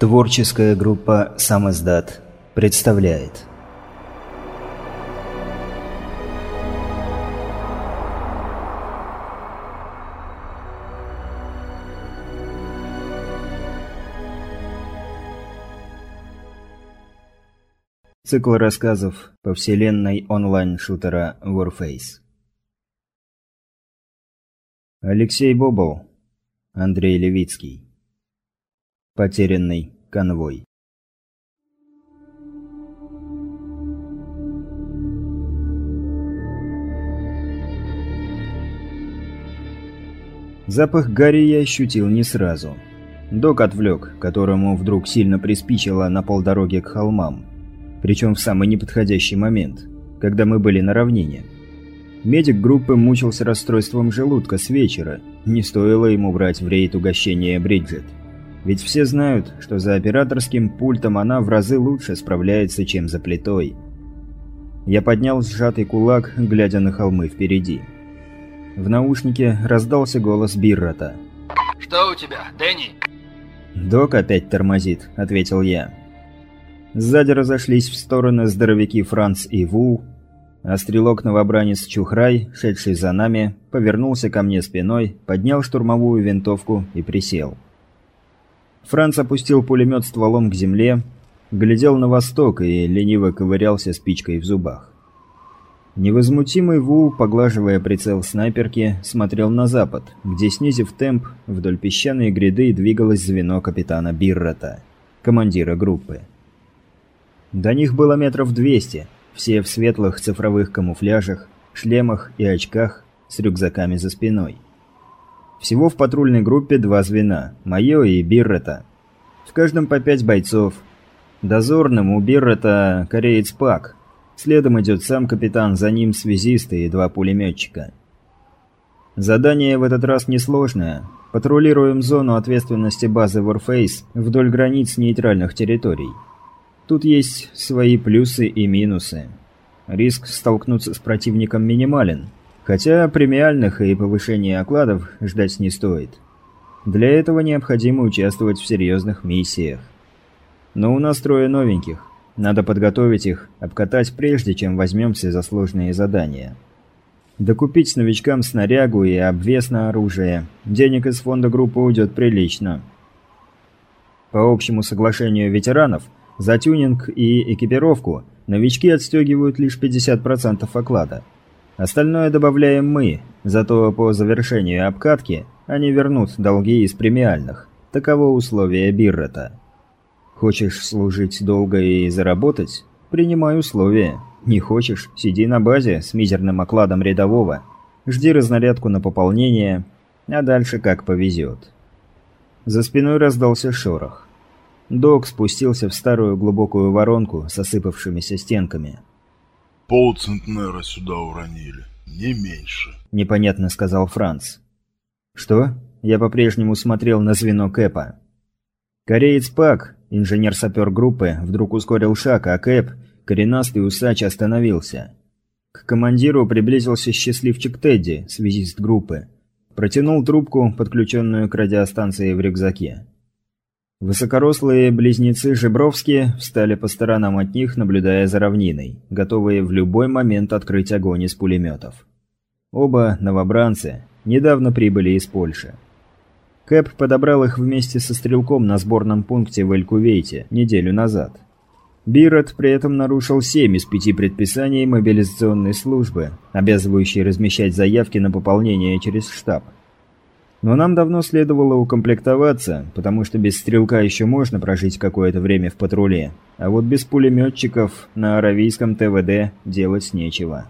Творческая группа «Самоздат» представляет. Цикл рассказов по вселенной онлайн-шутера Warface Алексей Бобол Андрей Левицкий Потерянный конвой. Запах гари я ощутил не сразу. Док отвлек, которому вдруг сильно приспичило на полдороге к холмам. Причем в самый неподходящий момент, когда мы были на равнине. Медик группы мучился расстройством желудка с вечера. Не стоило ему брать в рейд угощение Бриджит. Ведь все знают, что за операторским пультом она в разы лучше справляется, чем за плитой. Я поднял сжатый кулак, глядя на холмы впереди. В наушнике раздался голос Биррота. «Что у тебя, Дэнни?» «Док опять тормозит», — ответил я. Сзади разошлись в стороны здоровяки Франц и Вул, а стрелок-новобранец Чухрай, шедший за нами, повернулся ко мне спиной, поднял штурмовую винтовку и присел. Франц опустил пулемет стволом к земле, глядел на восток и лениво ковырялся спичкой в зубах. Невозмутимый Вул, поглаживая прицел снайперки, смотрел на запад, где, снизив темп, вдоль песчаной гряды двигалось звено капитана Биррота, командира группы. До них было метров двести, все в светлых цифровых камуфляжах, шлемах и очках с рюкзаками за спиной. Всего в патрульной группе два звена – мое и Биррета. В каждом по пять бойцов. Дозорным у Биррета кореец Пак. Следом идет сам капитан, за ним связисты и два пулеметчика. Задание в этот раз несложное. Патрулируем зону ответственности базы Warface вдоль границ нейтральных территорий. Тут есть свои плюсы и минусы. Риск столкнуться с противником минимален – Хотя премиальных и повышения окладов ждать не стоит. Для этого необходимо участвовать в серьезных миссиях. Но у нас трое новеньких. Надо подготовить их, обкатать прежде, чем возьмемся за сложные задания. Докупить новичкам снарягу и обвес на оружие. Денег из фонда группы уйдет прилично. По общему соглашению ветеранов, за тюнинг и экипировку новички отстегивают лишь 50% оклада – Остальное добавляем мы, зато по завершению обкатки они вернут долги из премиальных. Таково условие Биррета. Хочешь служить долго и заработать? Принимай условия. Не хочешь? Сиди на базе с мизерным окладом рядового. Жди разнарядку на пополнение, а дальше как повезет. За спиной раздался шорох. Док спустился в старую глубокую воронку с осыпавшимися стенками. Полцентнера сюда уронили. Не меньше. Непонятно сказал Франц. Что? Я по-прежнему смотрел на звено Кэпа. Кореец Пак, инженер-сапер группы, вдруг ускорил шаг, а Кэп, коренастый усач, остановился. К командиру приблизился счастливчик Тедди, связист группы. Протянул трубку, подключенную к радиостанции в рюкзаке. Высокорослые близнецы Жебровские встали по сторонам от них, наблюдая за равниной, готовые в любой момент открыть огонь из пулеметов. Оба новобранцы недавно прибыли из Польши. Кэп подобрал их вместе со стрелком на сборном пункте в Эль-Кувейте неделю назад. Бирот при этом нарушил семь из пяти предписаний мобилизационной службы, обязывающей размещать заявки на пополнение через штаб. Но нам давно следовало укомплектоваться, потому что без стрелка еще можно прожить какое-то время в патруле, а вот без пулеметчиков на аравийском ТВД делать нечего.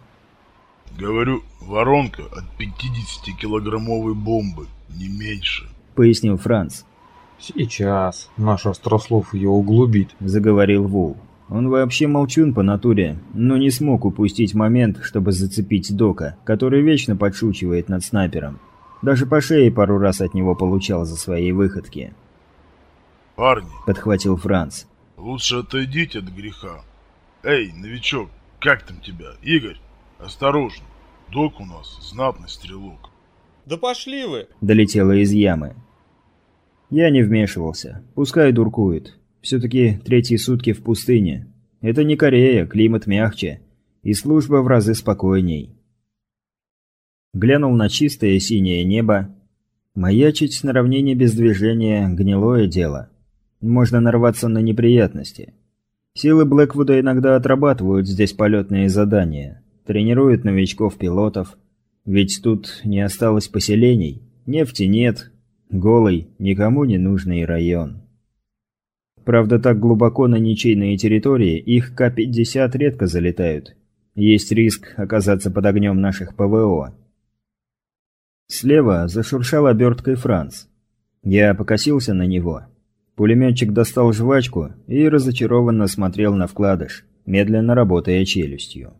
«Говорю, воронка от 50-килограммовой бомбы, не меньше», — пояснил Франц. «Сейчас наш острослов ее углубит», — заговорил Вул. Он вообще молчун по натуре, но не смог упустить момент, чтобы зацепить Дока, который вечно подшучивает над снайпером. Даже по шее пару раз от него получал за свои выходки. «Парни!» – подхватил Франц. «Лучше отойдите от греха. Эй, новичок, как там тебя? Игорь, осторожно. Док у нас знатный стрелок». «Да пошли вы!» – долетело из ямы. Я не вмешивался. Пускай дуркует. Все-таки третьи сутки в пустыне. Это не Корея, климат мягче. И служба в разы спокойней. Глянул на чистое синее небо. Маячить на равнине без движения – гнилое дело. Можно нарваться на неприятности. Силы Блэквуда иногда отрабатывают здесь полетные задания. Тренируют новичков-пилотов. Ведь тут не осталось поселений, нефти нет, голый, никому не нужный район. Правда, так глубоко на ничейные территории их К-50 редко залетают. Есть риск оказаться под огнем наших ПВО. Слева зашуршал оберткой Франц. Я покосился на него. Пулеметчик достал жвачку и разочарованно смотрел на вкладыш, медленно работая челюстью.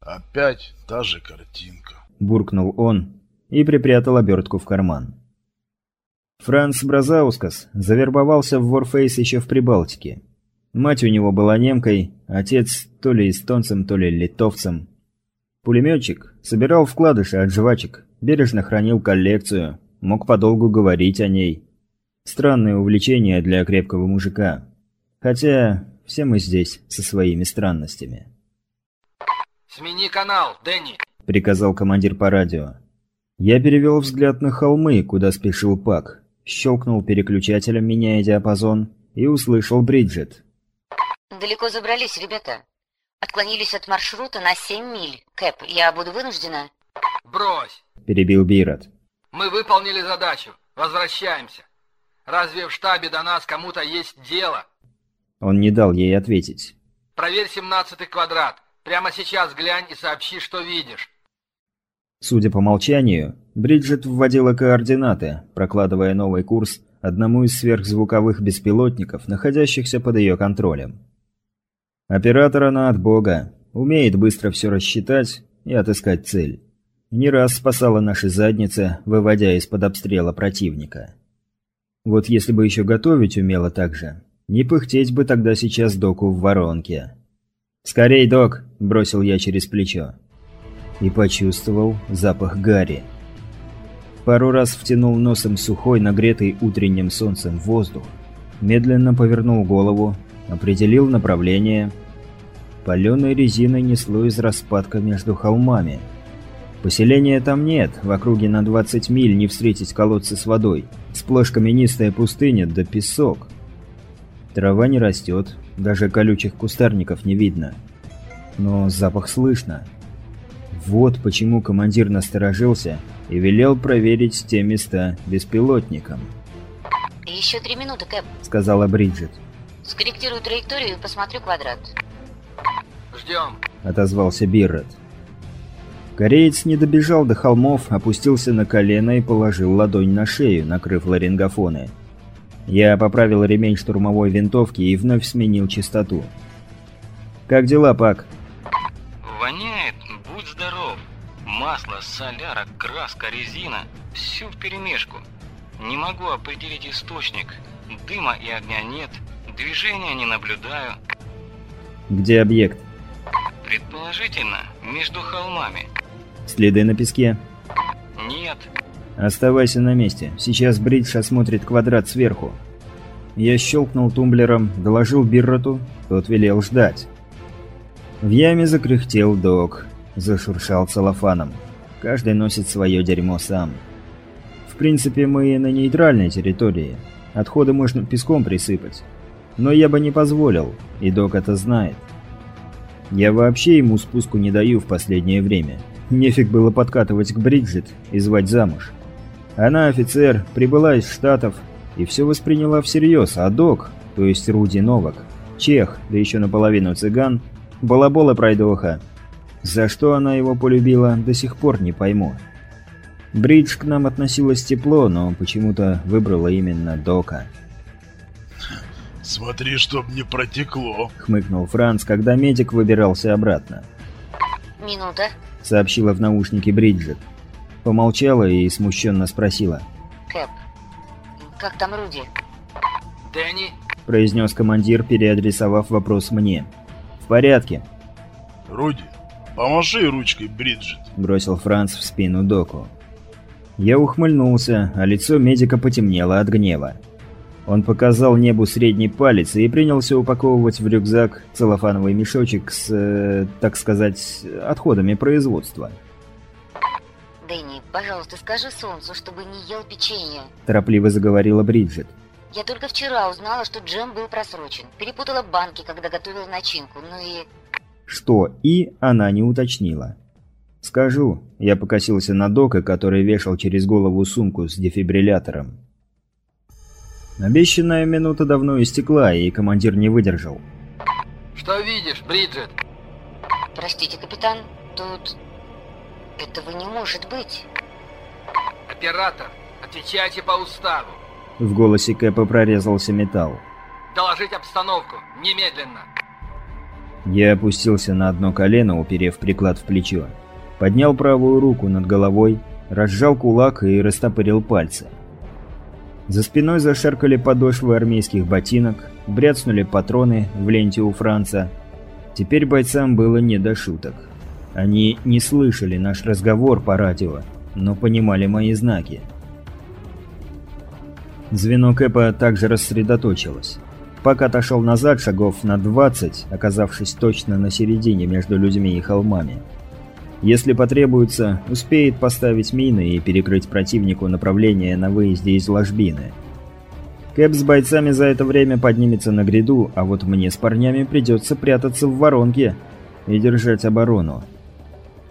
Опять та же картинка. Буркнул он и припрятал обертку в карман. Франц Бразаускас завербовался в Warface еще в Прибалтике. Мать у него была немкой, отец то ли эстонцем, то ли литовцем. Пулеметчик собирал вкладыши от жвачек, бережно хранил коллекцию, мог подолгу говорить о ней. Странное увлечение для крепкого мужика. Хотя все мы здесь со своими странностями. «Смени канал, Дэнни!» — приказал командир по радио. Я перевел взгляд на холмы, куда спешил Пак щелкнул переключателем, меняя диапазон, и услышал Бриджит. «Далеко забрались, ребята. Отклонились от маршрута на 7 миль. Кэп, я буду вынуждена...» «Брось!» – перебил Бирот. «Мы выполнили задачу. Возвращаемся. Разве в штабе до нас кому-то есть дело?» Он не дал ей ответить. «Проверь семнадцатый квадрат. Прямо сейчас глянь и сообщи, что видишь». Судя по молчанию, Бриджит вводила координаты, прокладывая новый курс одному из сверхзвуковых беспилотников, находящихся под ее контролем. Оператор она от бога, умеет быстро все рассчитать и отыскать цель. Не раз спасала наши задницы, выводя из-под обстрела противника. Вот если бы еще готовить умела так же, не пыхтеть бы тогда сейчас доку в воронке. «Скорей, док!» – бросил я через плечо и почувствовал запах гари. Пару раз втянул носом сухой, нагретый утренним солнцем воздух, медленно повернул голову, определил направление. Паленой резиной несло из распадка между холмами. Поселения там нет, в округе на 20 миль не встретить колодцы с водой. Сплошь каменистая пустыня да песок. Трава не растет, даже колючих кустарников не видно. Но запах слышно. Вот почему командир насторожился и велел проверить те места беспилотником. «Еще три минуты, Кэп», — сказала Бриджит. «Скорректирую траекторию и посмотрю квадрат». «Ждем», — отозвался Биррет. Кореец не добежал до холмов, опустился на колено и положил ладонь на шею, накрыв ларингофоны. Я поправил ремень штурмовой винтовки и вновь сменил частоту. «Как дела, Пак?» «Воняет здоров. Масло, соляра, краска, резина – всю вперемешку. Не могу определить источник. Дыма и огня нет, движения не наблюдаю. Где объект? Предположительно, между холмами. Следы на песке? Нет. Оставайся на месте. Сейчас Бридж осмотрит квадрат сверху. Я щелкнул тумблером, доложил Бирроту, тот велел ждать. В яме закряхтел док зашуршал целлофаном. Каждый носит свое дерьмо сам. В принципе, мы на нейтральной территории. Отходы можно песком присыпать. Но я бы не позволил, и док это знает. Я вообще ему спуску не даю в последнее время. Нефиг было подкатывать к Бриджит и звать замуж. Она офицер, прибыла из Штатов и все восприняла всерьез, а док, то есть Руди Новак, чех, да еще наполовину цыган, балабола пройдоха, за что она его полюбила, до сих пор не пойму. Бридж к нам относилась тепло, но почему-то выбрала именно Дока. «Смотри, чтоб не протекло», — хмыкнул Франц, когда медик выбирался обратно. «Минута», — сообщила в наушнике Бриджит. Помолчала и смущенно спросила. «Кэп, как там Руди?» «Дэнни?» — произнес командир, переадресовав вопрос мне. «В порядке». «Руди, «Помаши ручкой, Бриджит», — бросил Франц в спину доку. Я ухмыльнулся, а лицо медика потемнело от гнева. Он показал небу средний палец и принялся упаковывать в рюкзак целлофановый мешочек с, э, так сказать, отходами производства. Дэнни, пожалуйста, скажи Солнцу, чтобы не ел печенье. Торопливо заговорила Бриджит. Я только вчера узнала, что джем был просрочен. Перепутала банки, когда готовила начинку. Ну и... Что «и» она не уточнила. «Скажу». Я покосился на Дока, который вешал через голову сумку с дефибриллятором. Обещанная минута давно истекла, и командир не выдержал. Что видишь, Бриджит? Простите, капитан, тут... Этого не может быть. Оператор, отвечайте по уставу. В голосе Кэпа прорезался металл. Доложить обстановку, немедленно. Я опустился на одно колено, уперев приклад в плечо. Поднял правую руку над головой, разжал кулак и растопырил пальцы. За спиной зашаркали подошвы армейских ботинок, бряцнули патроны в ленте у Франца. Теперь бойцам было не до шуток. Они не слышали наш разговор по радио, но понимали мои знаки. Звено Кэпа также рассредоточилось. Пак отошел назад шагов на 20, оказавшись точно на середине между людьми и холмами. Если потребуется, успеет поставить мины и перекрыть противнику направление на выезде из ложбины. Кэп с бойцами за это время поднимется на гряду, а вот мне с парнями придется прятаться в воронке и держать оборону.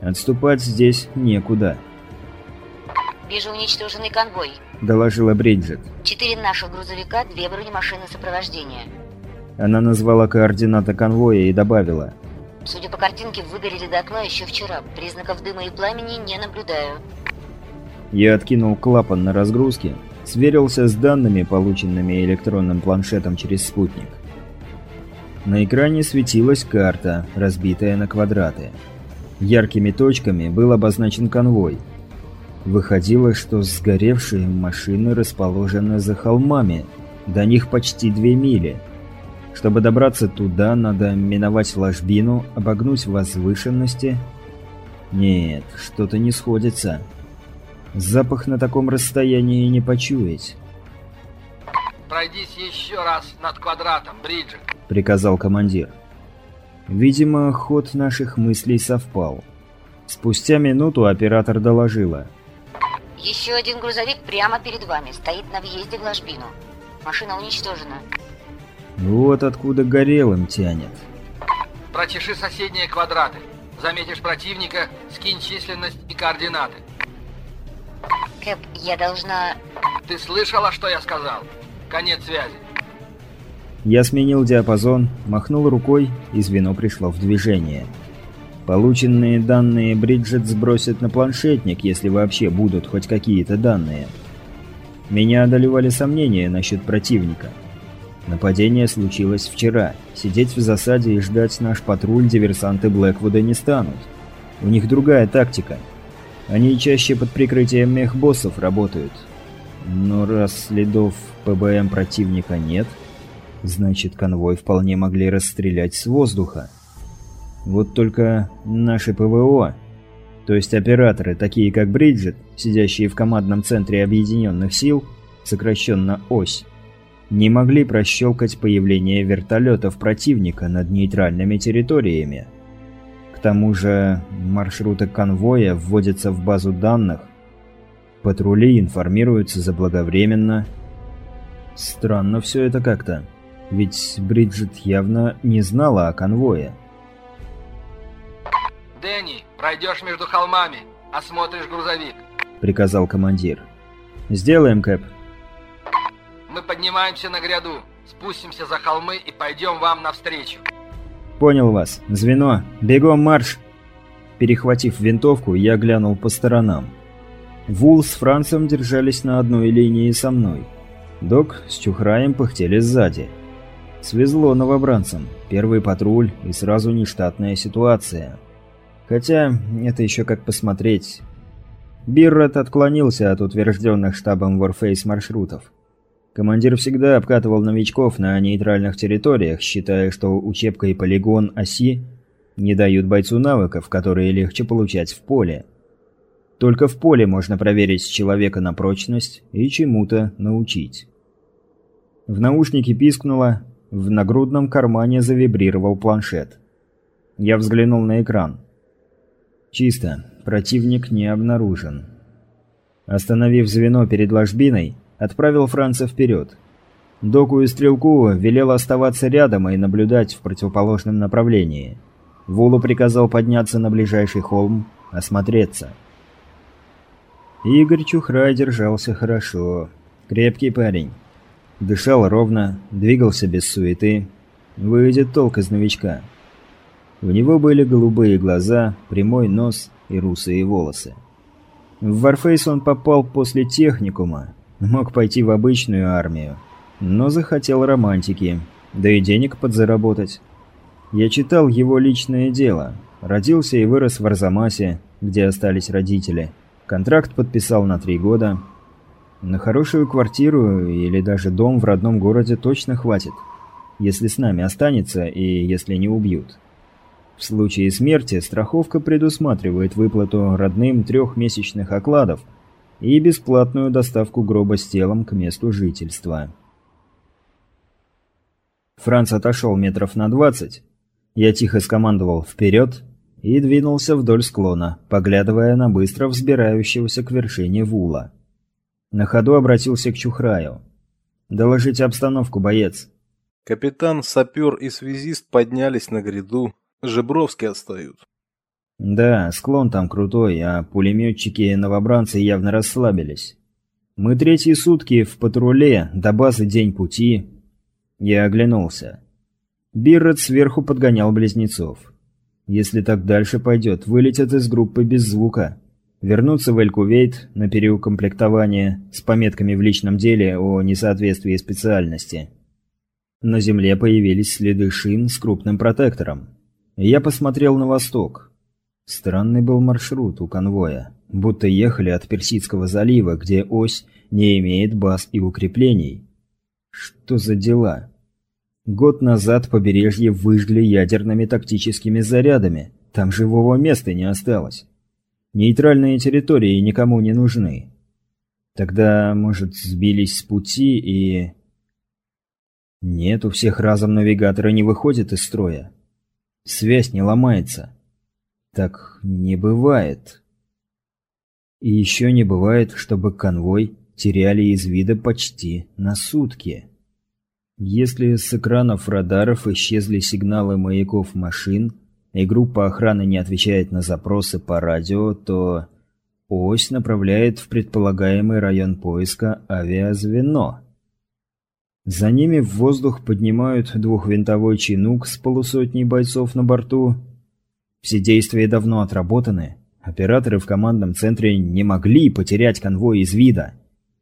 Отступать здесь некуда. «Вижу уничтоженный конвой», — доложила Бриджит. «Четыре наших грузовика, две бронемашины сопровождения». Она назвала координаты конвоя и добавила. Судя по картинке, выгорели дотла еще вчера. Признаков дыма и пламени не наблюдаю. Я откинул клапан на разгрузке, сверился с данными, полученными электронным планшетом через спутник. На экране светилась карта, разбитая на квадраты. Яркими точками был обозначен конвой. Выходило, что сгоревшие машины расположены за холмами. До них почти две мили – чтобы добраться туда, надо миновать ложбину, обогнуть возвышенности. Нет, что-то не сходится. Запах на таком расстоянии не почуять. «Пройдись еще раз над квадратом, Бриджит», — приказал командир. Видимо, ход наших мыслей совпал. Спустя минуту оператор доложила. «Еще один грузовик прямо перед вами, стоит на въезде в ложбину. Машина уничтожена. Вот откуда горелым тянет. Прочеши соседние квадраты. Заметишь противника, скинь численность и координаты. Кэп, я должна... Ты слышала, что я сказал? Конец связи. Я сменил диапазон, махнул рукой, и звено пришло в движение. Полученные данные Бриджит сбросит на планшетник, если вообще будут хоть какие-то данные. Меня одолевали сомнения насчет противника. Нападение случилось вчера. Сидеть в засаде и ждать наш патруль диверсанты Блэквуда не станут. У них другая тактика. Они чаще под прикрытием мехбоссов работают. Но раз следов ПБМ противника нет, значит конвой вполне могли расстрелять с воздуха. Вот только наши ПВО, то есть операторы, такие как Бриджит, сидящие в командном центре объединенных сил, сокращенно ОСЬ, не могли прощелкать появление вертолетов противника над нейтральными территориями. К тому же маршруты конвоя вводятся в базу данных, патрули информируются заблаговременно. Странно все это как-то, ведь Бриджит явно не знала о конвое. «Дэнни, пройдешь между холмами, осмотришь грузовик», — приказал командир. «Сделаем, Кэп», мы поднимаемся на гряду, спустимся за холмы и пойдем вам навстречу. Понял вас. Звено, бегом марш! Перехватив винтовку, я глянул по сторонам. Вул с Францем держались на одной линии со мной. Док с Чухраем пыхтели сзади. Свезло новобранцам. Первый патруль и сразу нештатная ситуация. Хотя, это еще как посмотреть. Биррот отклонился от утвержденных штабом Warface маршрутов. Командир всегда обкатывал новичков на нейтральных территориях, считая, что учебка и полигон оси не дают бойцу навыков, которые легче получать в поле. Только в поле можно проверить человека на прочность и чему-то научить. В наушнике пискнуло, в нагрудном кармане завибрировал планшет. Я взглянул на экран. Чисто, противник не обнаружен. Остановив звено перед ложбиной, отправил Франца вперед. Доку и Стрелку велел оставаться рядом и наблюдать в противоположном направлении. Вулу приказал подняться на ближайший холм, осмотреться. Игорь Чухрай держался хорошо. Крепкий парень. Дышал ровно, двигался без суеты. Выйдет толк из новичка. У него были голубые глаза, прямой нос и русые волосы. В Варфейс он попал после техникума, мог пойти в обычную армию, но захотел романтики, да и денег подзаработать. Я читал его личное дело. Родился и вырос в Арзамасе, где остались родители. Контракт подписал на три года. На хорошую квартиру или даже дом в родном городе точно хватит, если с нами останется и если не убьют. В случае смерти страховка предусматривает выплату родным трехмесячных окладов и бесплатную доставку гроба с телом к месту жительства. Франц отошел метров на двадцать. Я тихо скомандовал «вперед» и двинулся вдоль склона, поглядывая на быстро взбирающегося к вершине Вула. На ходу обратился к Чухраю. «Доложите обстановку, боец». Капитан, сапер и связист поднялись на гряду, Жебровский отстают. Да, склон там крутой, а пулеметчики-новобранцы явно расслабились. Мы третьи сутки в патруле, до базы день пути. Я оглянулся. Биррет сверху подгонял близнецов. Если так дальше пойдет, вылетят из группы без звука. Вернутся в Элькувейт на переукомплектование с пометками в личном деле о несоответствии специальности. На земле появились следы шин с крупным протектором. Я посмотрел на восток. Странный был маршрут у конвоя, будто ехали от Персидского залива, где ось не имеет баз и укреплений. Что за дела? Год назад побережье выжгли ядерными тактическими зарядами, там живого места не осталось. Нейтральные территории никому не нужны. Тогда, может, сбились с пути и... Нет, у всех разом навигаторы не выходят из строя. Связь не ломается. Так не бывает. И еще не бывает, чтобы конвой теряли из вида почти на сутки. Если с экранов радаров исчезли сигналы маяков машин, и группа охраны не отвечает на запросы по радио, то ось направляет в предполагаемый район поиска авиазвено. За ними в воздух поднимают двухвинтовой чинук с полусотней бойцов на борту. Все действия давно отработаны. Операторы в командном центре не могли потерять конвой из вида.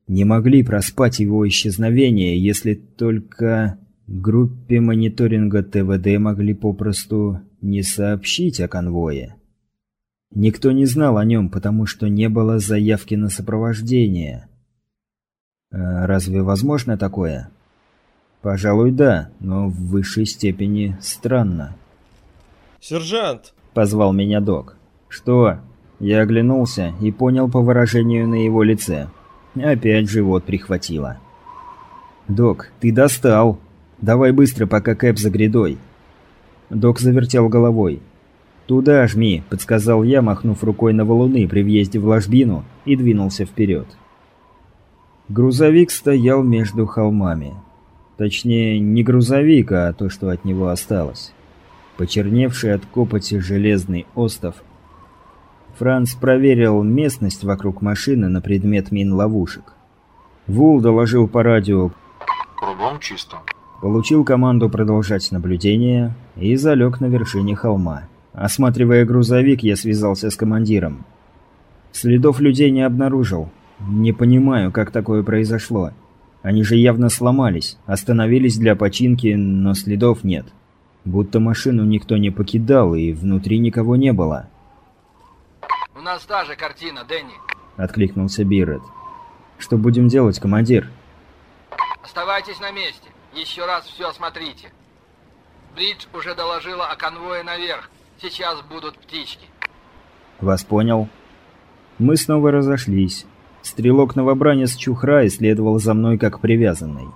Не могли проспать его исчезновение, если только группе мониторинга ТВД могли попросту не сообщить о конвое. Никто не знал о нем, потому что не было заявки на сопровождение. А разве возможно такое? Пожалуй, да, но в высшей степени странно. «Сержант!» — позвал меня док. «Что?» Я оглянулся и понял по выражению на его лице. Опять живот прихватило. «Док, ты достал! Давай быстро, пока Кэп за грядой!» Док завертел головой. «Туда жми», — подсказал я, махнув рукой на валуны при въезде в ложбину, и двинулся вперед. Грузовик стоял между холмами. Точнее, не грузовик, а то, что от него осталось. Почерневший от копоти железный остов. Франц проверил местность вокруг машины на предмет мин-ловушек. Вул доложил по радио Кругом чисто. Получил команду продолжать наблюдение и залег на вершине холма. Осматривая грузовик, я связался с командиром. Следов людей не обнаружил. Не понимаю, как такое произошло. Они же явно сломались, остановились для починки, но следов нет. Будто машину никто не покидал и внутри никого не было. У нас та же картина, Дэнни. Откликнулся Биррет. Что будем делать, командир? Оставайтесь на месте. Еще раз все осмотрите. Бридж уже доложила о конвое наверх. Сейчас будут птички. Вас понял. Мы снова разошлись. Стрелок-новобранец Чухра исследовал за мной как привязанный.